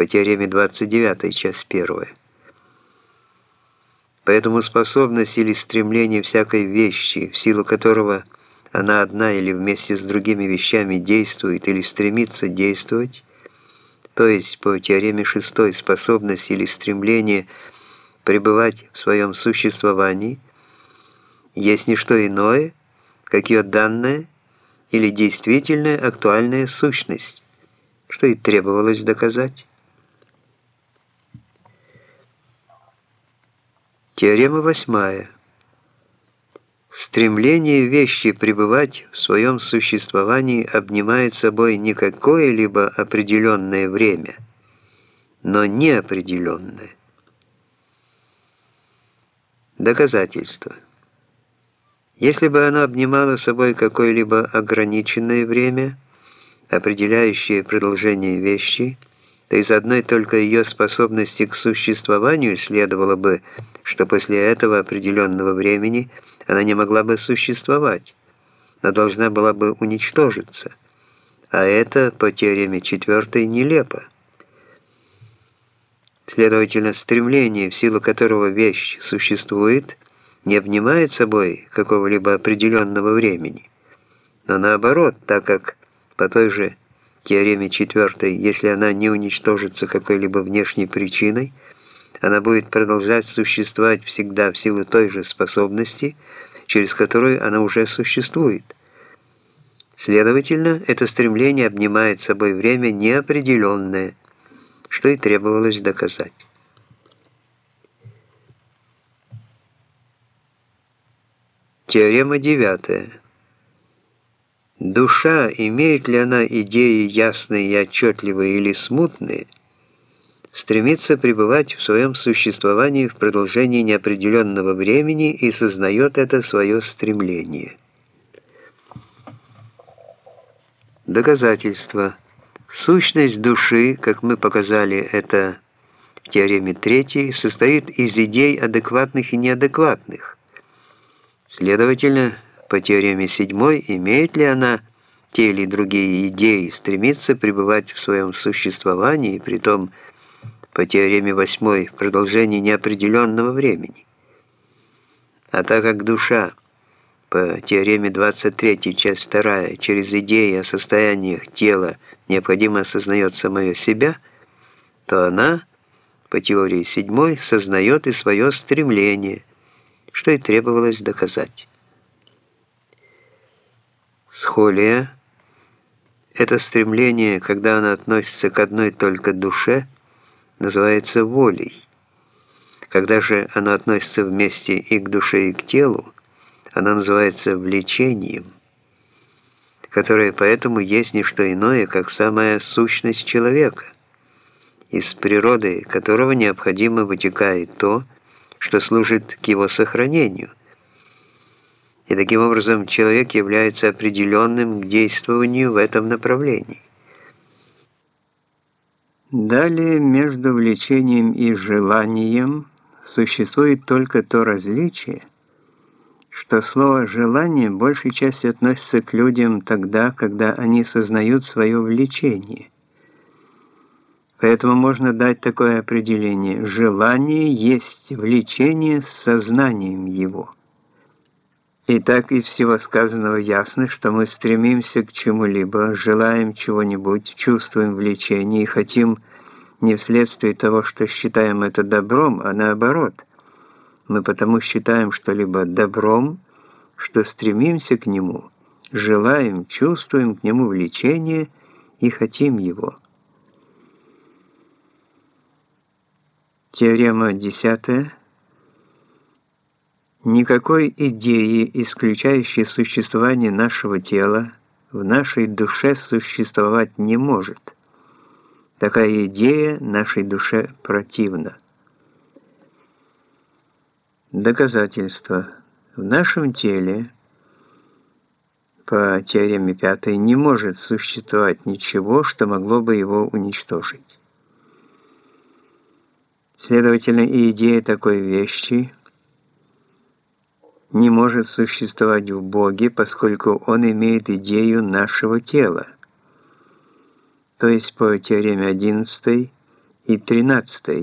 по теореме 29, часть 1. Поэтому способность или стремление всякой вещи, в силу которого она одна или вместе с другими вещами действует или стремится действовать, то есть по теореме 6 способность или стремление пребывать в своем существовании, есть не что иное, как ее данная или действительная актуальная сущность, что и требовалось доказать. Теорема восьмая. Стремление вещи пребывать в своем существовании обнимает собой не какое-либо определенное время, но неопределенное. Доказательство. Если бы оно обнимало собой какое-либо ограниченное время, определяющее продолжение вещи, то из одной только ее способности к существованию следовало бы, что после этого определенного времени она не могла бы существовать, но должна была бы уничтожиться. А это по теореме четвертой нелепо. Следовательно, стремление, в силу которого вещь существует, не обнимает собой какого-либо определенного времени, но наоборот, так как по той же теореме четвертой, если она не уничтожится какой-либо внешней причиной, она будет продолжать существовать всегда в силу той же способности, через которую она уже существует. Следовательно, это стремление обнимает собой время неопределенное, что и требовалось доказать. Теорема девятая. Душа, имеет ли она идеи ясные и отчетливые или смутные, стремится пребывать в своем существовании в продолжении неопределенного времени и сознает это свое стремление. Доказательство. Сущность души, как мы показали это в теореме третьей, состоит из идей адекватных и неадекватных. Следовательно, по теореме седьмой, имеет ли она те или другие идеи, стремится пребывать в своем существовании, при том по теореме восьмой в продолжении неопределенного времени. А так как душа по теореме 23, часть 2, через идеи о состояниях тела необходимо осознает самое себя, то она, по теории 7, сознает и свое стремление, что и требовалось доказать. Схолия – это стремление, когда оно относится к одной только душе, называется волей. Когда же оно относится вместе и к душе, и к телу, оно называется влечением, которое поэтому есть не что иное, как самая сущность человека, из природы которого необходимо вытекает то, что служит к его сохранению – и таким образом человек является определенным к действованию в этом направлении. Далее между влечением и желанием существует только то различие, что слово «желание» большей частью относится к людям тогда, когда они сознают свое влечение. Поэтому можно дать такое определение «желание есть влечение с сознанием его». И так из всего сказанного ясно, что мы стремимся к чему-либо, желаем чего-нибудь, чувствуем влечение и хотим не вследствие того, что считаем это добром, а наоборот. Мы потому считаем что-либо добром, что стремимся к нему, желаем, чувствуем к нему влечение и хотим его. Теорема десятая. Никакой идеи, исключающей существование нашего тела, в нашей душе существовать не может. Такая идея нашей душе противна. Доказательство. В нашем теле по теореме пятой не может существовать ничего, что могло бы его уничтожить. Следовательно, и идея такой вещи – не может существовать в Боге, поскольку он имеет идею нашего тела. То есть по теореме 11 и 13